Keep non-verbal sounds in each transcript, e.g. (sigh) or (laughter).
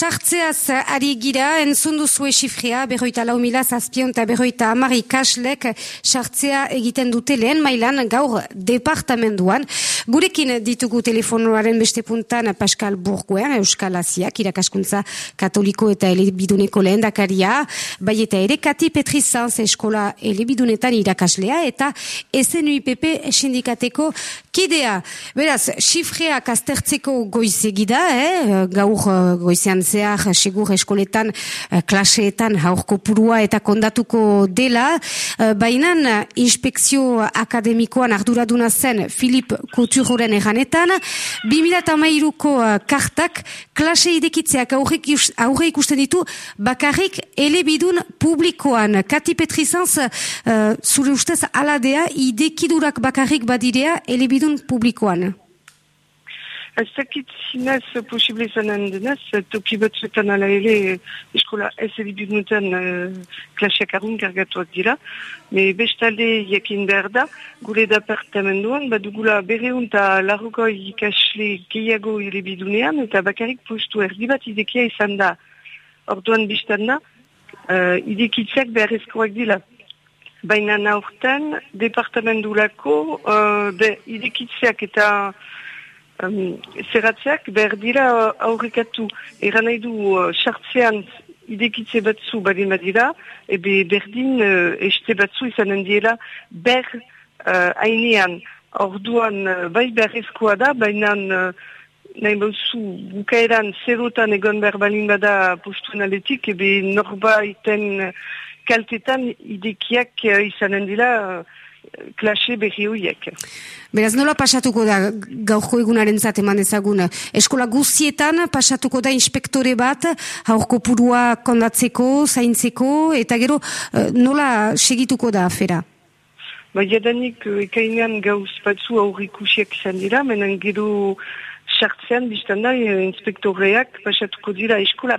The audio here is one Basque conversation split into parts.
Sartzeaz ari gira, entzundu zue xifria, berroita lau mila zazpion eta berroita amari kaslek sartzea egiten dute lehen mailan gaur departamenduan. Gurekin ditugu telefonoaren beste puntan Pascal Burguen, Euskal Asiak, irakaskuntza katoliko eta elebiduneko lehen dakaria, bai eta ere Kati Petrizanz eskola elebidunetan irakaslea eta SNUIPP sindikateko kidea. Beraz, xifreak aztertzeko goizegida, eh? gaur goizean zehar segur eskoletan uh, klaseetan haurko purua eta kondatuko dela. Uh, Bainan inspekzio akademikoan arduraduna zen Filip Couturoren erranetan. 2008ko uh, kartak klase idekitzeak aurre ikusten ditu bakarrik elebidun publikoan. Kati Petrizanz, zure ustez aladea idekidurak bakarrik badirea elebidun publikoan. Ez dakit zinez posible izanen denez, toki batzuetan ala ere eskola ez edibunuten uh, klasiak arrun kargatuak dira. Me bestalde jakin behar da, gure departamentoan, badugula berreun eta larroko ikasle gehiago bidunean, eta bakarrik postu erdi bat idekia izan da. Orduan biztan da, uh, idekitzeak beharrezkoak dira. Baina naurten, departamentulako uh, idekitzeak eta um, zerratzeak behar dira uh, aurrekatu. Eran nahi du uh, sartzean idekitze batzu badin badira, ebe berdin uh, este batzu izanen diela ber uh, hainean. Orduan uh, bai beharrezkoa da, baina uh, nahi bauzu bukaeran zerotan egon behar balin bada postuen aletik, ebe uh, kaltetan idekiak uh, izanen dira uh, klase berri horiek. Beraz, nola pasatuko da gaurko egunaren eman ezagun? Eskola guztietan pasatuko da inspektore bat, haurko purua kondatzeko, zaintzeko, eta gero eh, nola segituko da afera? Ba, jadanik eh, ekainean gauz batzu aurrikusiak izan dira, menen gero sartzean biztan da eh, inspektoreak pasatuko dira eskola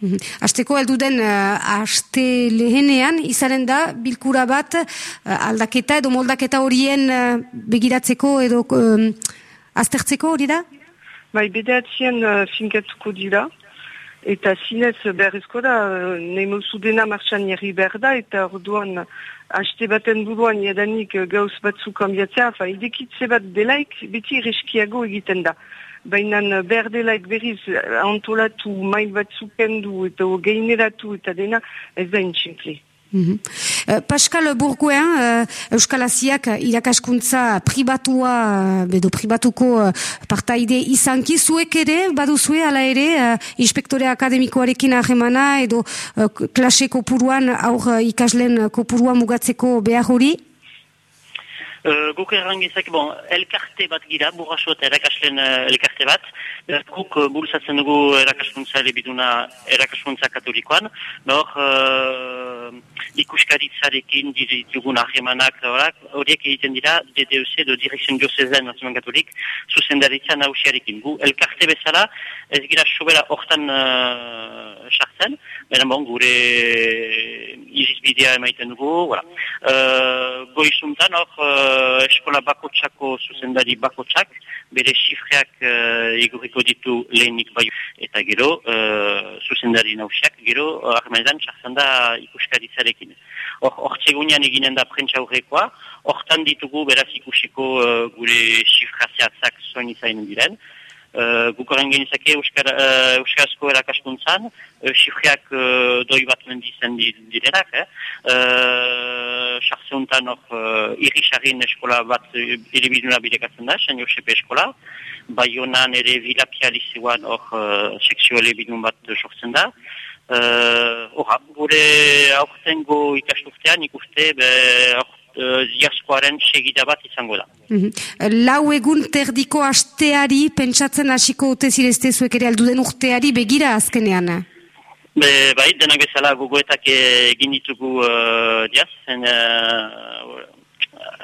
Mhm. Asteko aldu den uh, aste lehenean izanen da bilkura bat uh, aldaketa edo moldaketa horien uh, begiratzeko edo um, aztertzeko hori da? Bai, bedeatzien uh, finkatuko dira eta zinez beharrezko da uh, neimozu dena martxan jarri behar da eta orduan haste baten buruan jadanik gauz batzuk kambiatzea, idekitze bat delaik beti reskiago egiten da baina berdelaik berriz antolatu mail batzuk endu eta geineratu eta dena ez da intxinkli. Mm -hmm. uh, Pascal Burguen, uh, Euskal Asiak irakaskuntza pribatua, bedo pribatuko uh, partaide izanki, zuek ere, baduzue, ala ere, uh, inspektore akademikoarekin ahemana, edo uh, klase kopuruan, aur uh, ikaslen kopuruan mugatzeko behar hori? Uh, guk errangizak, bon, elkarte bat gira, burraso eta erakaslen uh, elkarte bat. Beraz, guk uh, bultzatzen dugu erakaskuntza elebiduna erakaskuntza katolikoan. Nor, uh, ikuskaritzarekin ditugun ahemanak, horiek egiten dira, DDUC, edo Direkzion Diosezan Nazioan Katolik, zuzendaritza nausiarekin. Gu, elkarte bezala, ez gira sobera hortan sartzen, uh, bon, gure irizbidea emaiten dugu, voilà. Uh, goizuntan, hor, uh, eskola bakotxako zuzendari bakotxak, bere xifreak uh, iguriko ditu lehenik bai eta gero uh, zuzendari nausiak, gero uh, armaidan txartzen da ikuskaritzarekin. Hor, hortzegunean eginen da prentsa horrekoa, hortan ditugu beraz ikusiko uh, gure xifraziatzak zoin izainen diren, Uh, Gukoren genizake Euskar, uh, Euskarazko erakaskuntzan, uh, xifriak uh, doi bat mendizen direnak, eh? sartzeuntan hor uh, irrisarrin eskola bat iribiduna bidekatzen da, San Josepe eskola, bai honan ere vilapializioan hor uh, sekzio elebidun bat sortzen da. Uh, gure aurtengo ikasturtean ikuste, be, diaskoaren segida bat izango da. Mhm. Lau egun terdiko asteari pentsatzen hasiko ote zirezte zuek ere alduden urteari begira azkenean? Be, bai, denak bezala gogoetak egin ditugu uh, diaz, en, uh,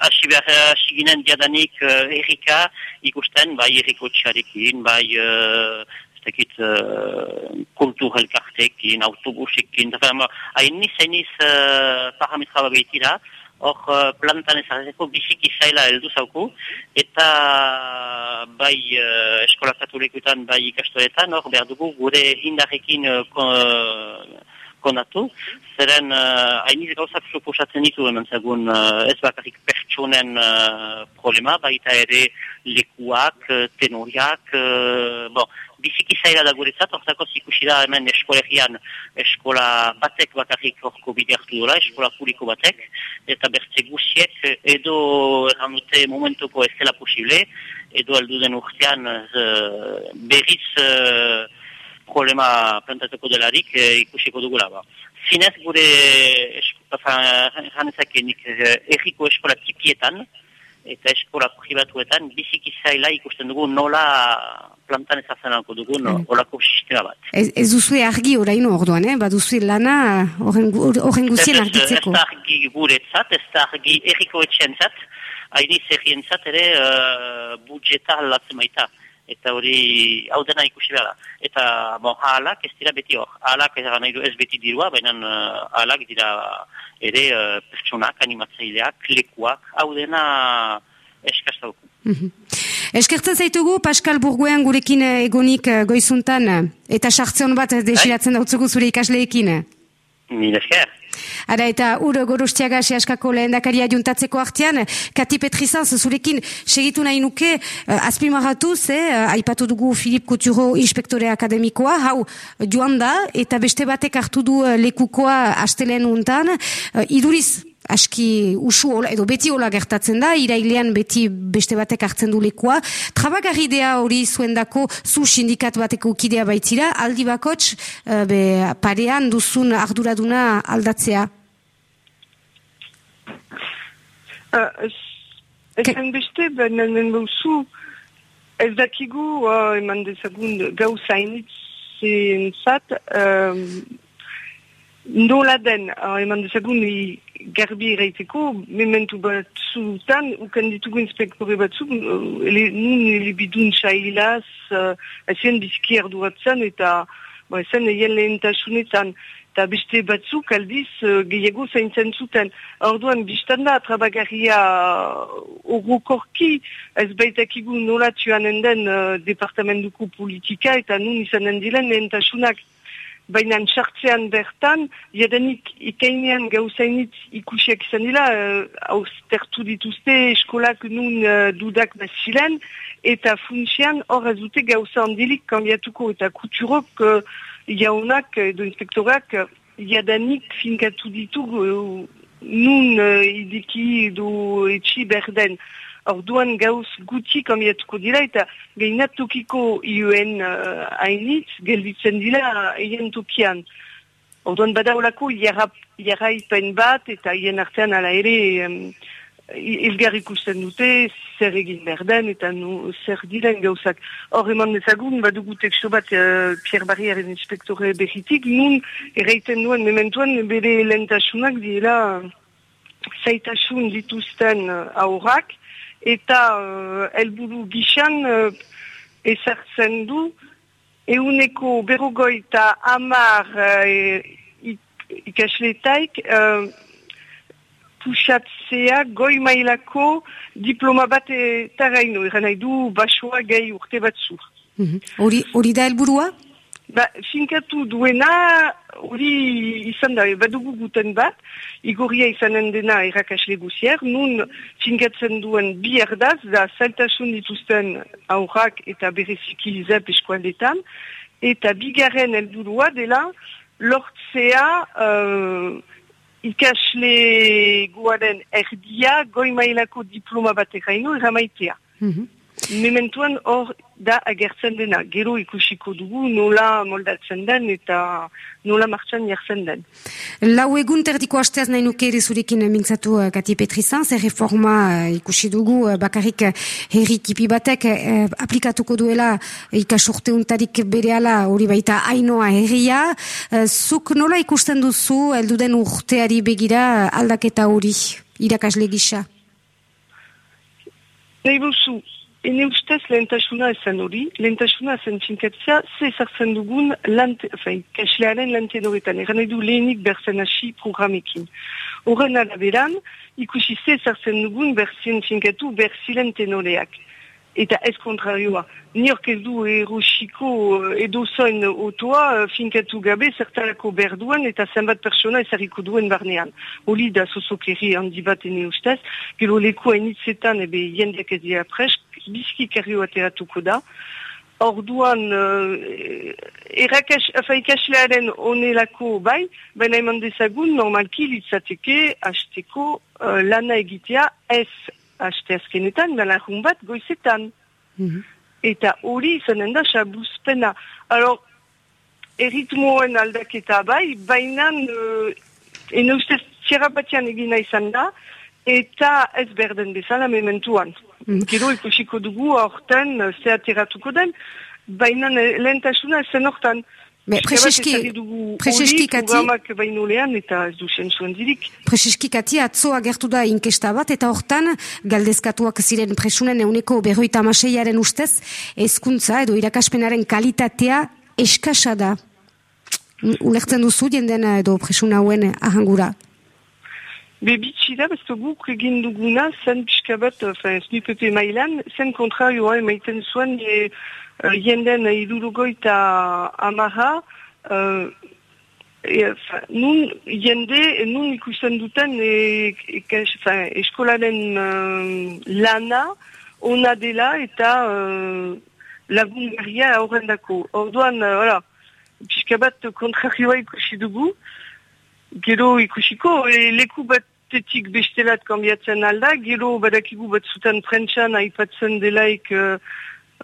hasi behar hasi ginen diadanik uh, errika ikusten, bai erriko txarekin, bai uh, tekit uh, kultur helkartekin, autobusekin, hain niz, hain niz uh, parametra hor uh, plantan ezartzeko biziki zaila heldu zauku, eta bai uh, eskola katolikuetan, bai ikastoretan, hor behar dugu gure hindarrekin uh, konatu, zeren uh, hainiz gauzak suposatzen ditu hemen zegoen uh, ez bakarrik pertsonen uh, problema, baita ere lekuak, tenoriak, uh, bon, biziki zaila da guretzat, ortako zikusi da hemen eskolegian eskola batek bakarrik orko bide hartu dola, eskola publiko batek, eta bertze guziek edo erran dute momentuko ez dela posible, edo alduden urtean uh, berriz uh, problema plantateko delarik uh, ikusiko dugula. Ba. Zinez gure janezakenik erriko eskola tipietan, eta eskola privatuetan biziki zaila ikusten dugu nola plantan ezazenako dugu no, mm. olako sistema bat. Ez, ez duzu argi oraino orduan, eh? baduzu lana horren guzien argitzeko. Ez da argi guretzat, ez da argi erriko etxentzat, haini zerrientzat ere uh, budjeta alatzen baita. Eta hori hau dena ikusi behar Eta bon, ahalak ez dira beti hor. Ahalak ez, ez beti dirua, baina uh, ahalak dira ere uh, pertsonak, animatzaileak, lekuak, hau dena eskastauku. Mm Eskertzen zaitugu, Pascal Burgoen gurekin eh, egonik eh, goizuntan, eh, eta sartzen bat desiratzen dautzugu zure ikasleekin. Mil esker. Ara eta ur gorustiaga sehaskako lehen dakaria juntatzeko artean, Kati Petrizanz zurekin segitu nahi nuke, uh, azpimarratuz, eh, aipatu dugu Filip Kuturo inspektore akademikoa, hau joan da, eta beste batek hartu du lekukoa astelen untan, uh, iduriz, aski usu ola, edo beti hola gertatzen da, irailean beti beste batek hartzen du lekoa. Trabagarri dea hori zuen dako, zu sindikat bateko kidea baitzira, aldi bakots, uh, be, parean duzun arduraduna aldatzea? Uh, Ezen beste, benen bauzu, ez dakigu, uh, eman dezagun, gauza initzen zat, um, nola den, uh, eman dezagun, garbi eraiteko, mementu batzutan, ukan ditugu inspektore batzuk, uh, ele, nun elebidun xailaz, uh, ezien biziki arduratzen, eta bo, ezen eien lehentasunetan, eta beste batzuk aldiz uh, gehiago zaintzen zuten. Orduan, biztan da, trabagarria horrokorki, ez baitakigu nola txuanen den uh, departamentuko politika, eta nun izanen dilen lehentasunak baina sartzean bertan, jadenik ikainean gauzainitz ikusiak izan dira, hau uh, dituzte eskolak nun uh, dudak bazilen, eta funtsian hor ez dute gauza handilik kambiatuko eta kuturok uh, jaunak edo inspektorak jadanik finkatu ditu uh, nun uh, idiki edo etxi berden. Orduan gauz guti kambiatuko dira eta gainat tokiko iuen uh, hainitz gelditzen dira eien tokian. Orduan badaulako jarraipen bat eta hien artean ala ere um, ilgar ikusten dute zer egin berden eta nu, zer diren gauzak. Hor eman dezagun badugu teksto bat uh, Pierre Barriaren inspektore behitik nun erraiten duen mementuan bere lentasunak dira zaitasun dituzten uh, aurrak eta uh, elburu gixan uh, ezartzen du euneko berrogoi eta amar uh, ikasletaik uh, pusatzea goi mailako diploma bat etaraino, eran nahi du basoa gai urte batzu. Hori mm -hmm. da elburua? Ba, finkatu duena, hori izan da, badugu guten bat, igorria izanen dena errakasle guzier, nun finkatzen duen bi erdaz, da saltasun dituzten aurrak eta bereziki zep eskualdetan, eta bigarren helburua dela, lortzea uh, ikasle guaren erdia, goi mailako diploma bat erraino, erramaitea. Mm mementuan hor da agertzen dena. Gero ikusiko dugu nola moldatzen den eta nola martxan jartzen den. Lau egun terdiko hasteaz nahi nuke ere zurekin mintzatu uh, Kati Petrizan, zer reforma uh, ikusi dugu uh, bakarrik herri kipi batek aplikatuko duela ikasurte untarik bere hori baita ainoa herria. Zuk nola ikusten duzu elduden urteari begira aldaketa hori irakasle gisa? Nahi Ene ustez lehentasuna ezen hori, lehentasuna zen txinkatzea, ze ezartzen dugun lante, fein, kaslearen lanten horretan, eran edu lehenik berzen hasi programekin. Horren araberan, ikusi ze ezartzen dugun berzien txinkatu berzilen tenoreak eta ez kontrarioa. Niork ez du erosiko eh, edo zoin otoa eh, finkatu gabe zertarako berduan eta zenbat persona ezariko duen barnean. Oli da sosokeri handi bat ene ustez, gero leku hainitzetan ebe jendek ez dira presk, bizki kerrio ateratuko da. Orduan, uh, errakas, ikaslearen onelako bai, baina eman dezagun normalki litzateke hasteko uh, lana egitea ez haste azkenetan, galarun bat goizetan. Mm Eta hori izanen da, xabuzpena. Alors, erritmoen aldaketa bai, baina uh, ene ustez txera batian egina izan da, eta ez berden bezala mementuan. Mm Gero ikusiko dugu aurten uh, zeateratuko den, baina lehentasuna ezen hortan. Me, prezeski, prezeski kati... eta ez du zuen zirik. Prezeski kati atzo agertu da inkesta bat, eta hortan galdezkatuak ziren presunen euneko berroita amaseiaren ustez, ezkuntza edo irakaspenaren kalitatea eskasa da. Ulertzen duzu jenden edo presuna hauen ahangura? Be bitxida, bezto guk egin duguna, zen pixka bat, snipepe mailan, zen kontrarioa emaiten zuen, e, uh, jenden idurugoita amaha, uh, e, nun jende, nun ikusten duten e, e, eskolaren uh, lana, ona dela eta uh, lagun garria horren dako. Orduan, uh, pixka bat kontrarioa ikusi dugu, gero ikusiko, e, leku bat tetik bestelat kambiatzen alda, gero badakigu bat zuten prentsan aipatzen delaik uh,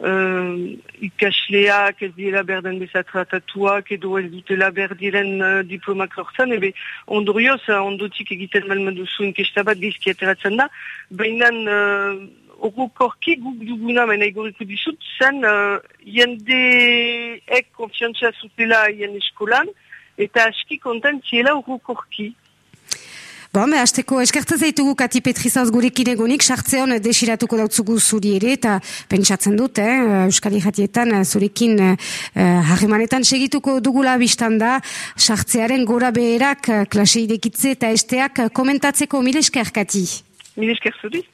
uh, ikasleak ez dira berden bezatratatuak edo ez dutela berdiren uh, diplomak lortzen, ebe ondorioz, uh, ondotik egiten malma duzu inkesta bat gizki ateratzen da, baina uh, orokorki guk duguna baina igoriko dizut, zen uh, jendeek konfiantzia zutela jen eskolan, eta aski kontentziela orokorki. Bon, azteko eskertzen zaitugu Kati Petrizaz gurekin egonik, sartzeon desiratuko dautzugu zuri ere, eta pentsatzen dut, eh, Euskal Iratietan eh, zurekin eh, harremanetan segituko dugula biztan da, sartzearen gora beherak, eh, klase idekitze eta esteak komentatzeko mile esker, Kati. Mile esker zuri.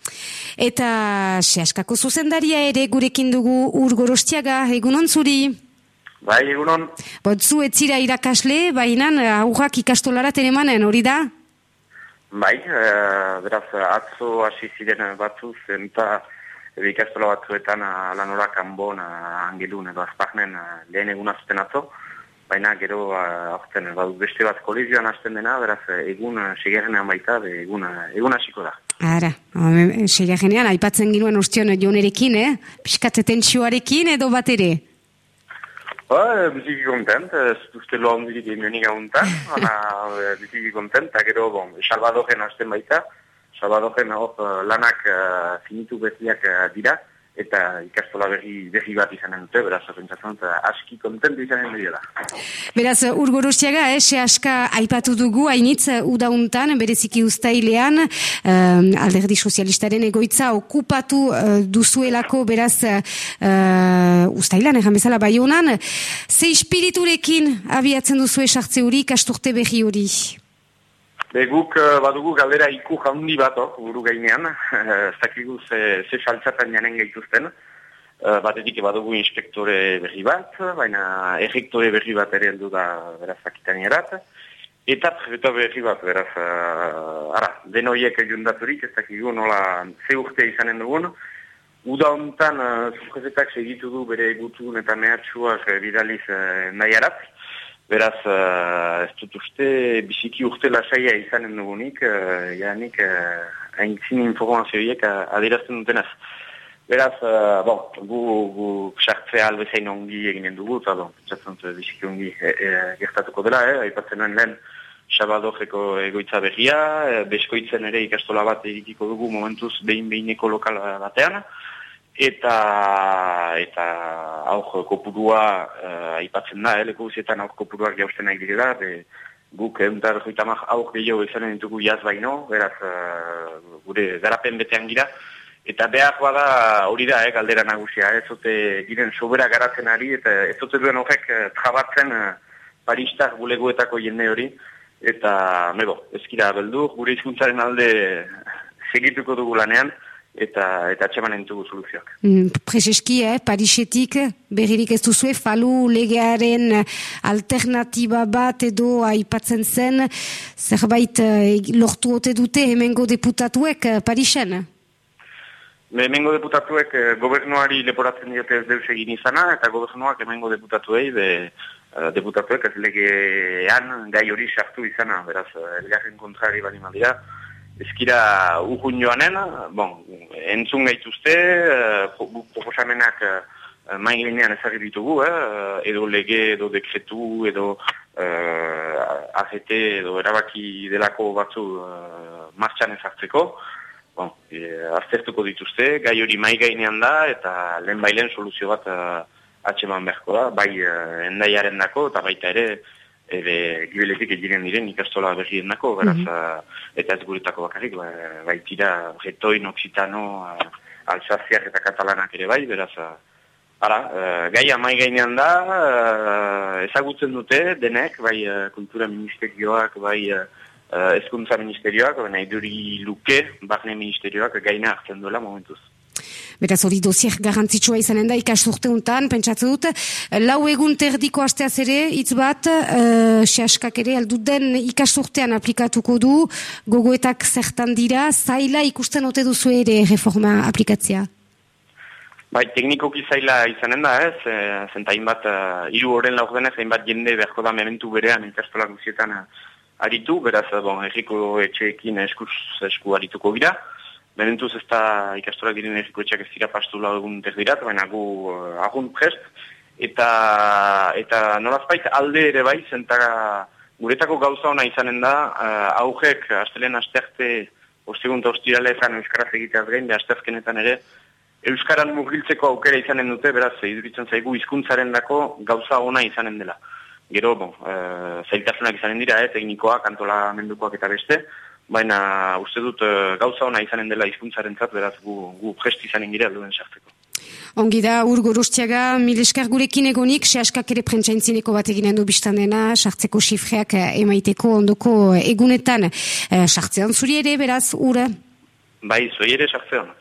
Eta sehaskako zuzendaria ere gurekin dugu ur gorostiaga, egunon zuri? Bai, egunon. Botzu etzira irakasle, bainan aurrak ikastolara tenemanen, hori da? Bai, e, beraz, atzo hasi ziren batzu zen eta ikastola batzuetan lan horak anbon, angelun edo azpagnen lehen egun azten atzo, baina gero aurten ba, beste bat kolizioan hasten dena, beraz, egun segerenean baita, egun, egun hasiko da. Ara, segerenean, aipatzen ginuen ostion jonerekin, eh? Piskate tentsioarekin edo bat ere? Ba, biziki kontent, ez duzte loa (laughs) hondirik emionik aguntan, baina biziki kontent, eta gero, bon, salvadoren hasten baita, salvadoren hor lanak uh, finitu beziak uh, dira, eta ikastola berri, berri bat izanen dute, beraz, pentsatzen dut, aski kontentu izanen dira. Beraz, urgorostiaga, eh, se aska aipatu dugu, hainitz, udauntan, bereziki ustailean, uh, alderdi sozialistaren egoitza okupatu uh, duzuelako, beraz, uh, ustailan, egan bezala, bai honan, ze espiriturekin abiatzen duzu esartze hori, kasturte berri hori? Beguk uh, badugu galdera iku jaundi bat, oh, buru gainean, (laughs) zakigu ze, ze saltzapen janen gehituzten, uh, batetik badugu inspektore berri bat, baina errektore berri bat ere heldu da beraz akitan erat, eta prefeto berri bat, beraz, ara, denoiek jundaturik, ez dakigu nola ze urte izanen dugun, Uda honetan, uh, segitu du bere gutun eta mehatxuak bidaliz uh, nahi Beraz, uh, ez dut uste, biziki urte lasaia izanen dugunik, uh, janik, uh, hain zin informazioiek uh, adirazten dutenaz. Beraz, uh, bon, gu, gu sartzea albezain ongi eginen dugu, eta bon, txatzen biziki ongi e, e, gertatuko dela, eh? aipatzen nuen lehen Xabadojeko egoitza berria, e, beskoitzen ere ikastola bat egitiko dugu momentuz behin-behineko lokal batean, eta eta aur kopurua uh, aipatzen da, eh? leku guzietan aur kopuruak jausten nahi direla, de, guk eguntar joitamak aur gehiago izanen ditugu jaz baino, beraz, uh, gure garapen betean gira, Eta behar bada hori da, eh, galdera nagusia, ez zote giren sobera garatzen ari, eta ez zote duen horrek eh, trabatzen eh, paristak buleguetako jende hori, eta, mebo, ezkira beldu, gure izkuntzaren alde segituko dugu lanean, eta eta atxemanen dugu soluzioak. Mm, Prezeski, eh, Parisetik, berririk ez duzue, falu legearen alternatiba bat edo aipatzen zen, zerbait eh, lortu ote dute hemengo deputatuek eh, Parisen? Hemengo deputatuek eh, gobernuari leporatzen diote ez deus egin izana, eta gobernuak hemengo deputatuei, be, uh, deputatuek ez legean gai hori sartu izana, beraz, eh, elgarren kontrari bali madira. Ezkira urgun joanen, bon, entzun gaituzte, uh, proposamenak uh, main ginean ezagir ditugu, eh, edo lege, edo dekretu, edo uh, AGT, edo erabaki delako batzu uh, martxan ezartzeko, bon, e, aztertuko dituzte, gai hori mai gainean da, eta lehen bailen soluzio bat uh, atxeman beharko da, bai uh, endaiaren dako, eta baita ere, ere gibeletik egiren diren ikastola berrien dako, beraz, mm -hmm. eta ez guretako bakarrik, ba, baitira retoin, oksitano, uh, alsaziak eta katalanak ere bai, beraz, uh, Ara, gai amai gainean da, ezagutzen dute, denek, bai kultura ministerioak, bai ezkuntza ministerioak, nahi duri luke, barne ministerioak gaina hartzen duela momentuz. Beraz hori dozier garantzitsua izanen da ikasturte untan, pentsatze dut, lau egun terdiko asteaz ere, hitz bat, uh, sehaskak ere, alduden ikasturtean aplikatuko du, gogoetak zertan dira, zaila ikusten ote duzu ere reforma aplikatzea? Bai, teknikoki zaila izanen da, ez, e, zentain bat, uh, iru horren laurdenez, hainbat jende beharko da mementu berean ikastolak guzietan uh, aritu, beraz, bon, erriko etxeekin eskuz esku arituko gira. Benentuz ez da ikastorak diren erriko etxeak ez dira pastu egun terdirat, baina gu uh, agun prest. Eta, eta nolazpait alde ere bai, zentara guretako gauza ona izanen da, uh, augek astelen asterte ostegunta ostirale ezan euskaraz egiteaz gain, astezkenetan ere, euskaran mugiltzeko aukera izanen dute, beraz, iduritzen zaigu hizkuntzaren dako gauza ona izanen dela gero, bon, e, zailtasunak izanen dira, eh, teknikoak, antolamendukoak eta beste, baina uste dut e, gauza ona izanen dela hizkuntzaren zat, beraz gu, gu prest izanen gira duen sartzeko. Ongi da, urgo rostiaga, mil esker gurekin egonik, sehaskak ere prentsaintzineko bat eginen du biztan dena, sartzeko xifreak emaiteko ondoko egunetan, e, sartzean zuri ere, beraz, ura? Bai, zuri ere sartzean.